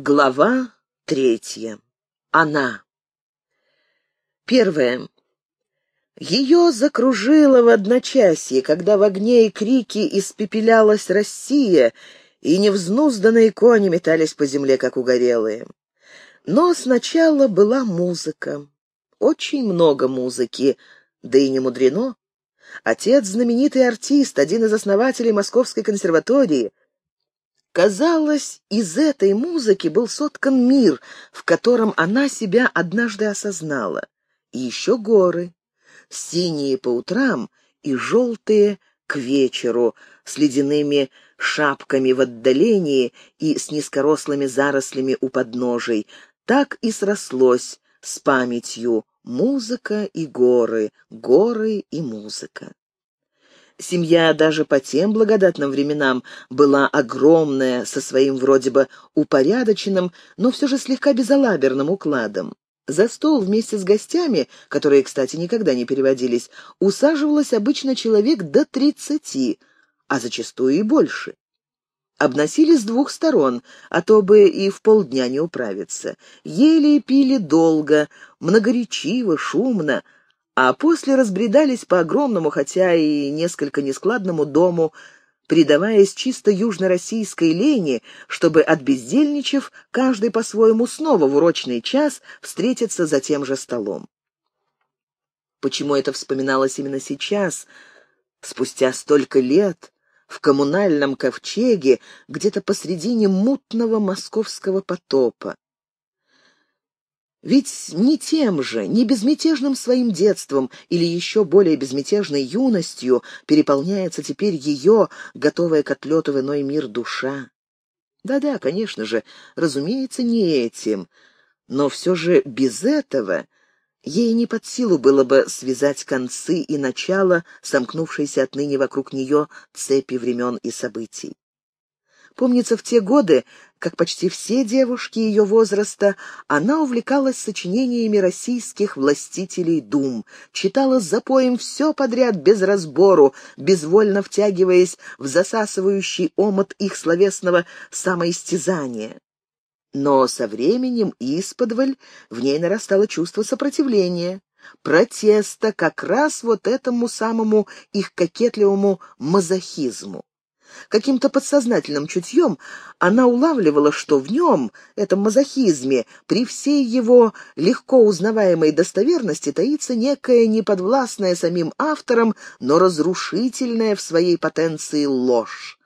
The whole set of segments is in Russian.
Глава третья. Она. Первое. Ее закружило в одночасье, когда в огне и крике испепелялась Россия, и невзнузданные кони метались по земле, как угорелые. Но сначала была музыка. Очень много музыки, да и не мудрено. Отец — знаменитый артист, один из основателей Московской консерватории — Казалось, из этой музыки был соткан мир, в котором она себя однажды осознала. И еще горы, синие по утрам и желтые к вечеру, с ледяными шапками в отдалении и с низкорослыми зарослями у подножий. Так и срослось с памятью музыка и горы, горы и музыка. Семья даже по тем благодатным временам была огромная, со своим вроде бы упорядоченным, но все же слегка безалаберным укладом. За стол вместе с гостями, которые, кстати, никогда не переводились, усаживалось обычно человек до тридцати, а зачастую и больше. Обносили с двух сторон, а то бы и в полдня не управиться. Ели и пили долго, многоречиво, шумно, а после разбредались по огромному, хотя и несколько нескладному дому, предаваясь чисто южно-российской лени, чтобы, отбездельничав, каждый по-своему снова в урочный час встретиться за тем же столом. Почему это вспоминалось именно сейчас, спустя столько лет, в коммунальном ковчеге, где-то посредине мутного московского потопа? Ведь не тем же, не безмятежным своим детством или еще более безмятежной юностью переполняется теперь ее, готовая к отлету в иной мир душа. Да-да, конечно же, разумеется, не этим, но все же без этого ей не под силу было бы связать концы и начало, сомкнувшиеся отныне вокруг нее цепи времен и событий. Помнится, в те годы, как почти все девушки ее возраста, она увлекалась сочинениями российских властителей дум, читала запоем все подряд без разбору, безвольно втягиваясь в засасывающий омут их словесного самоистязания. Но со временем исподволь в ней нарастало чувство сопротивления, протеста как раз вот этому самому их кокетливому мазохизму. Каким-то подсознательным чутьем она улавливала, что в нем, этом мазохизме, при всей его легко узнаваемой достоверности таится некая неподвластная самим автором, но разрушительная в своей потенции ложь.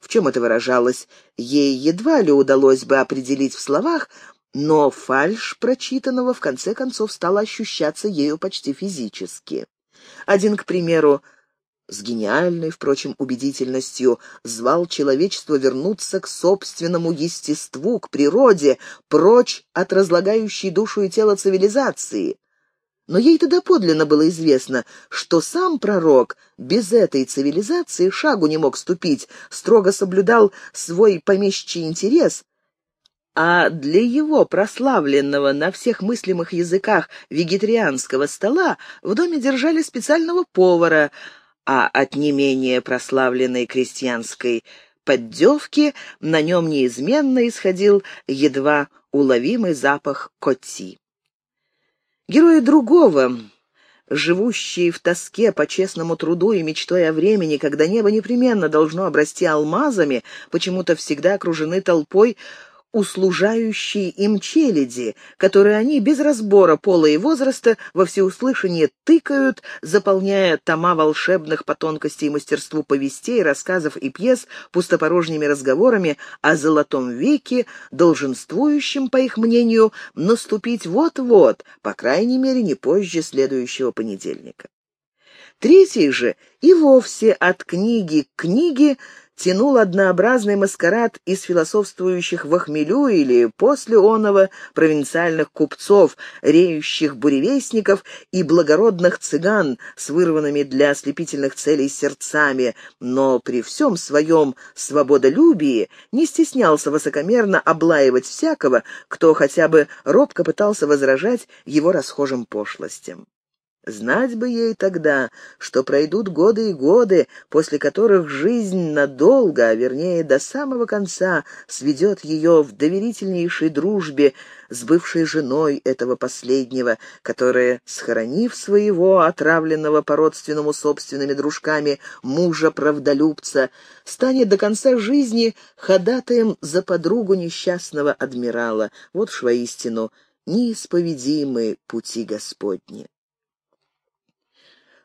В чем это выражалось, ей едва ли удалось бы определить в словах, но фальшь прочитанного в конце концов стала ощущаться ею почти физически. Один, к примеру, с гениальной, впрочем, убедительностью звал человечество вернуться к собственному естеству, к природе, прочь от разлагающей душу и тело цивилизации. Но ей-то доподлинно было известно, что сам пророк без этой цивилизации шагу не мог ступить, строго соблюдал свой помещий интерес, а для его прославленного на всех мыслимых языках вегетарианского стола в доме держали специального повара — а от не менее прославленной крестьянской поддевки на нем неизменно исходил едва уловимый запах коти. Герои другого, живущие в тоске по честному труду и мечтой о времени, когда небо непременно должно обрасти алмазами, почему-то всегда окружены толпой услужающие им челяди, которые они без разбора пола и возраста во всеуслышание тыкают, заполняя тома волшебных по тонкости и мастерству повестей, рассказов и пьес пустопорожними разговорами о золотом веке, долженствующем, по их мнению, наступить вот-вот, по крайней мере, не позже следующего понедельника. Третий же и вовсе от книги к книге тянул однообразный маскарад из философствующих в охмелю или после оного провинциальных купцов, реющих буревестников и благородных цыган с вырванными для ослепительных целей сердцами, но при всем своем свободолюбии не стеснялся высокомерно облаивать всякого, кто хотя бы робко пытался возражать его расхожим пошлостям. Знать бы ей тогда, что пройдут годы и годы, после которых жизнь надолго, а вернее до самого конца, сведет ее в доверительнейшей дружбе с бывшей женой этого последнего, которая, схоронив своего отравленного по-родственному собственными дружками мужа-правдолюбца, станет до конца жизни ходатаем за подругу несчастного адмирала. Вот уж воистину неисповедимы пути Господни.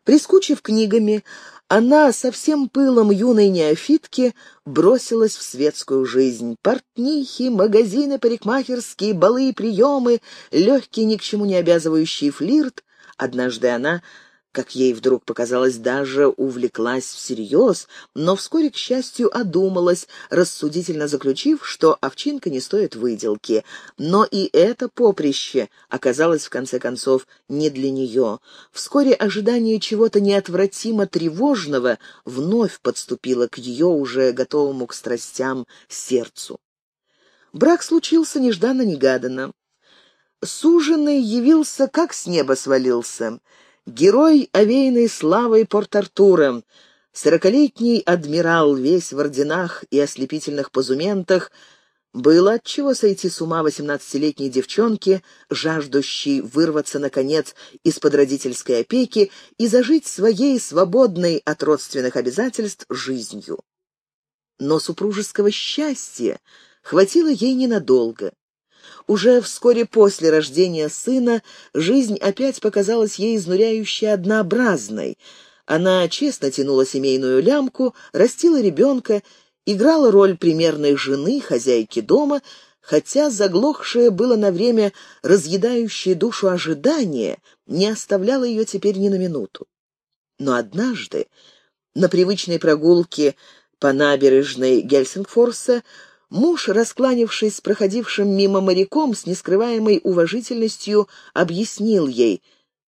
Прискучив книгами, она со всем пылом юной неофитки бросилась в светскую жизнь. Портнихи, магазины парикмахерские, балы и приемы, легкий, ни к чему не обязывающий флирт. Однажды она как ей вдруг показалось, даже увлеклась всерьез, но вскоре, к счастью, одумалась, рассудительно заключив, что овчинка не стоит выделки. Но и это поприще оказалось, в конце концов, не для нее. Вскоре ожидание чего-то неотвратимо тревожного вновь подступило к ее уже готовому к страстям сердцу. Брак случился нежданно-негаданно. Суженый явился, как с неба свалился — Герой, овеянный славой Порт-Артура, сорокалетний адмирал, весь в орденах и ослепительных позументах, было от чего сойти с ума восемнадцатилетней девчонке, жаждущей вырваться, наконец, из-под родительской опеки и зажить своей свободной от родственных обязательств жизнью. Но супружеского счастья хватило ей ненадолго. Уже вскоре после рождения сына жизнь опять показалась ей изнуряюще однообразной. Она честно тянула семейную лямку, растила ребенка, играла роль примерной жены, хозяйки дома, хотя заглохшее было на время разъедающее душу ожидание не оставляло ее теперь ни на минуту. Но однажды на привычной прогулке по набережной Гельсингфорса Муж, раскланившись с проходившим мимо моряком, с нескрываемой уважительностью объяснил ей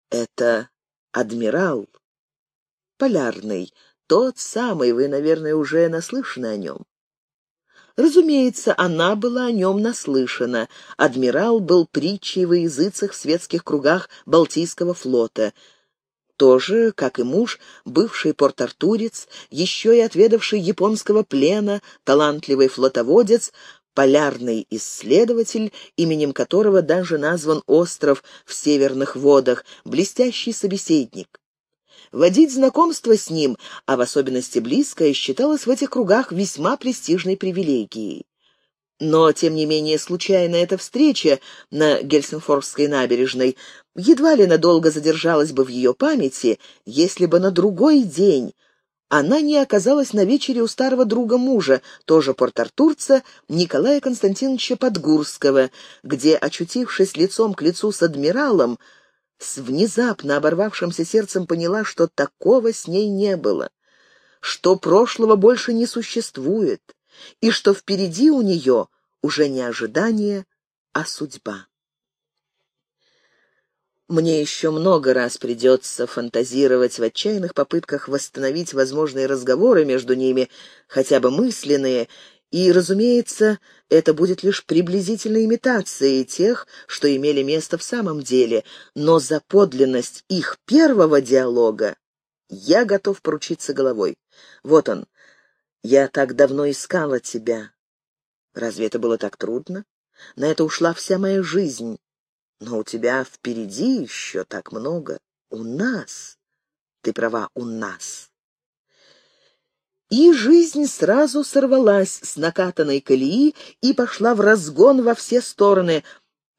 «Это адмирал, полярный, тот самый, вы, наверное, уже наслышаны о нем». Разумеется, она была о нем наслышана. Адмирал был притчей во языцах в светских кругах Балтийского флота — тоже, как и муж, бывший порт-артурец, еще и отведавший японского плена, талантливый флотоводец, полярный исследователь, именем которого даже назван остров в северных водах, блестящий собеседник. Водить знакомство с ним, а в особенности близкое, считалось в этих кругах весьма престижной привилегией. Но, тем не менее, случайная эта встреча на Гельсинфорской набережной едва ли надолго задержалась бы в ее памяти, если бы на другой день она не оказалась на вечере у старого друга мужа, тоже порт-артурца, Николая Константиновича Подгурского, где, очутившись лицом к лицу с адмиралом, с внезапно оборвавшимся сердцем поняла, что такого с ней не было, что прошлого больше не существует, и что впереди у нее уже не ожидание, а судьба. Мне еще много раз придется фантазировать в отчаянных попытках восстановить возможные разговоры между ними, хотя бы мысленные, и, разумеется, это будет лишь приблизительной имитацией тех, что имели место в самом деле, но за подлинность их первого диалога я готов поручиться головой. Вот он, я так давно искала тебя. Разве это было так трудно? На это ушла вся моя жизнь. Но у тебя впереди еще так много. У нас. Ты права, у нас. И жизнь сразу сорвалась с накатанной колеи и пошла в разгон во все стороны.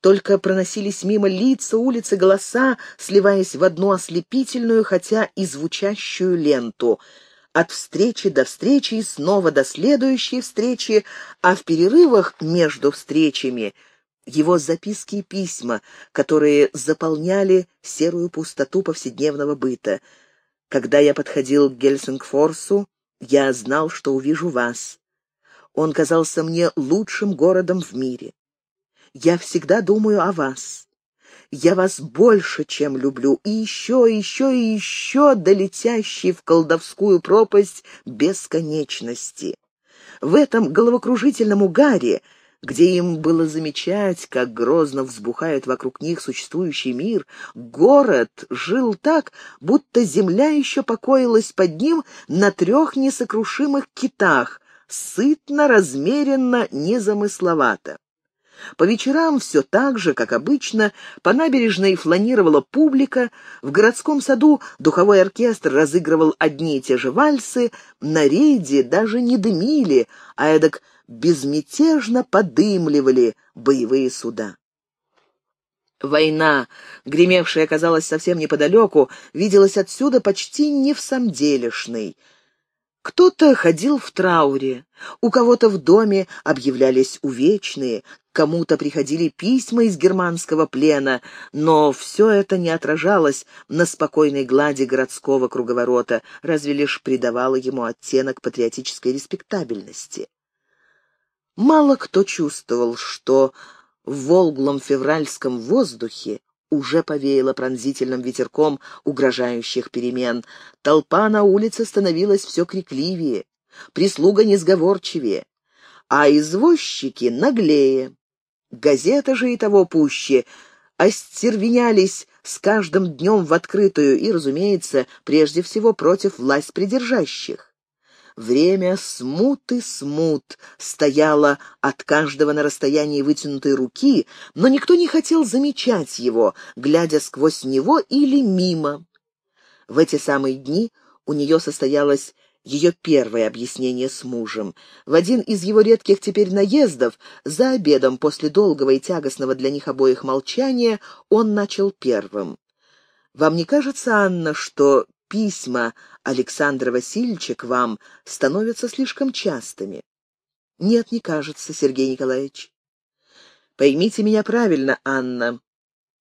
Только проносились мимо лица, улицы, голоса, сливаясь в одну ослепительную, хотя и звучащую ленту — от встречи до встречи и снова до следующей встречи, а в перерывах между встречами его записки и письма, которые заполняли серую пустоту повседневного быта. Когда я подходил к Гельсингфорсу, я знал, что увижу вас. Он казался мне лучшим городом в мире. Я всегда думаю о вас. Я вас больше, чем люблю, и еще, и еще, и еще долетящий в колдовскую пропасть бесконечности. В этом головокружительном угаре где им было замечать, как грозно взбухает вокруг них существующий мир, город жил так, будто земля еще покоилась под ним на трех несокрушимых китах, сытно, размеренно, незамысловато. По вечерам все так же, как обычно, по набережной фланировала публика, в городском саду духовой оркестр разыгрывал одни и те же вальсы, на рейде даже не дымили, а эдак безмятежно подымливали боевые суда. Война, гремевшая, казалось, совсем неподалеку, виделась отсюда почти не в самом делешной. Кто-то ходил в трауре, у кого-то в доме объявлялись увечные, кому-то приходили письма из германского плена, но все это не отражалось на спокойной глади городского круговорота, разве лишь придавало ему оттенок патриотической респектабельности. Мало кто чувствовал, что в волглом февральском воздухе уже повеяло пронзительным ветерком угрожающих перемен. Толпа на улице становилась все крикливее, прислуга несговорчивее, а извозчики наглее. Газеты же и того пуще остервенялись с каждым днем в открытую и, разумеется, прежде всего против власть придержащих. Время смуты смут стояло от каждого на расстоянии вытянутой руки, но никто не хотел замечать его, глядя сквозь него или мимо. В эти самые дни у нее состоялось ее первое объяснение с мужем. В один из его редких теперь наездов, за обедом после долгого и тягостного для них обоих молчания, он начал первым. «Вам не кажется, Анна, что письма Александра Васильевича к вам становятся слишком частыми. Нет, не кажется, Сергей Николаевич. Поймите меня правильно, Анна.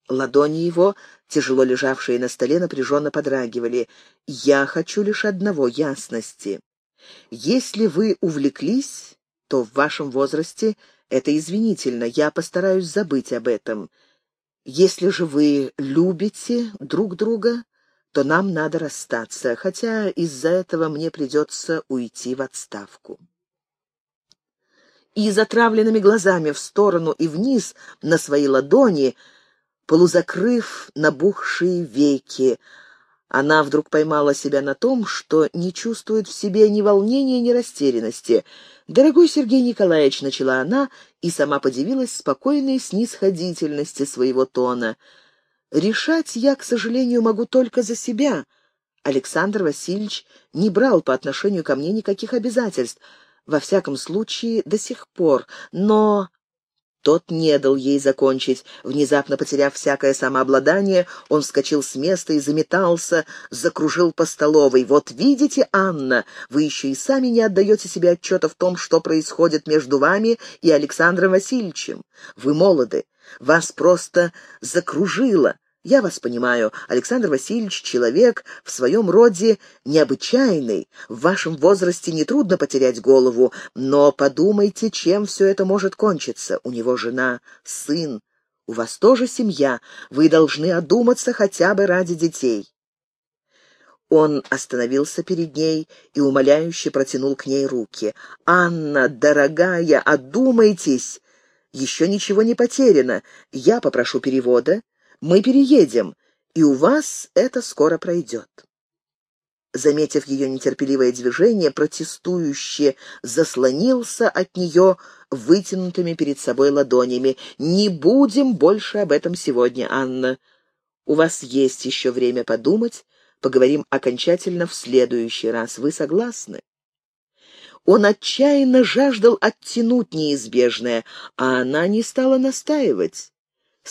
Ладони его, тяжело лежавшие на столе, напряженно подрагивали. Я хочу лишь одного — ясности. Если вы увлеклись, то в вашем возрасте это извинительно, я постараюсь забыть об этом. Если же вы любите друг друга, то нам надо расстаться, хотя из-за этого мне придется уйти в отставку. И затравленными глазами в сторону и вниз на свои ладони, полузакрыв набухшие веки, она вдруг поймала себя на том, что не чувствует в себе ни волнения, ни растерянности. «Дорогой Сергей Николаевич», — начала она, и сама подивилась спокойной снисходительности своего тона — Решать я, к сожалению, могу только за себя. Александр Васильевич не брал по отношению ко мне никаких обязательств, во всяком случае, до сих пор, но... Тот не дал ей закончить. Внезапно потеряв всякое самообладание, он вскочил с места и заметался, закружил по столовой. «Вот видите, Анна, вы еще и сами не отдаете себе отчета в том, что происходит между вами и Александром Васильевичем. Вы молоды, вас просто закружило. Я вас понимаю, Александр Васильевич — человек в своем роде необычайный. В вашем возрасте нетрудно потерять голову, но подумайте, чем все это может кончиться. У него жена, сын, у вас тоже семья. Вы должны одуматься хотя бы ради детей. Он остановился перед ней и умоляюще протянул к ней руки. «Анна, дорогая, одумайтесь! Еще ничего не потеряно. Я попрошу перевода. Мы переедем, и у вас это скоро пройдет». Заметив ее нетерпеливое движение, протестующе заслонился от нее вытянутыми перед собой ладонями. «Не будем больше об этом сегодня, Анна. У вас есть еще время подумать. Поговорим окончательно в следующий раз. Вы согласны?» Он отчаянно жаждал оттянуть неизбежное, а она не стала настаивать.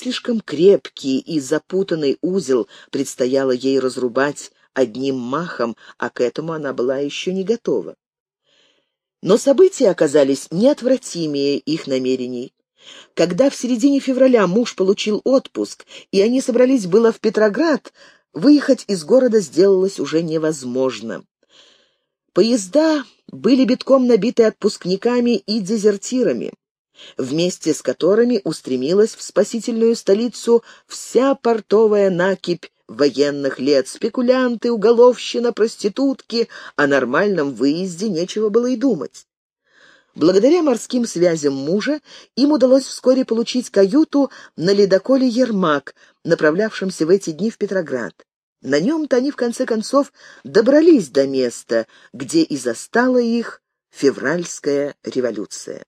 Слишком крепкий и запутанный узел предстояло ей разрубать одним махом, а к этому она была еще не готова. Но события оказались неотвратимее их намерений. Когда в середине февраля муж получил отпуск, и они собрались было в Петроград, выехать из города сделалось уже невозможно. Поезда были битком набиты отпускниками и дезертирами, вместе с которыми устремилась в спасительную столицу вся портовая накипь военных лет, спекулянты, уголовщина, проститутки, о нормальном выезде нечего было и думать. Благодаря морским связям мужа им удалось вскоре получить каюту на ледоколе «Ермак», направлявшемся в эти дни в Петроград. На нем-то они, в конце концов, добрались до места, где и застала их февральская революция.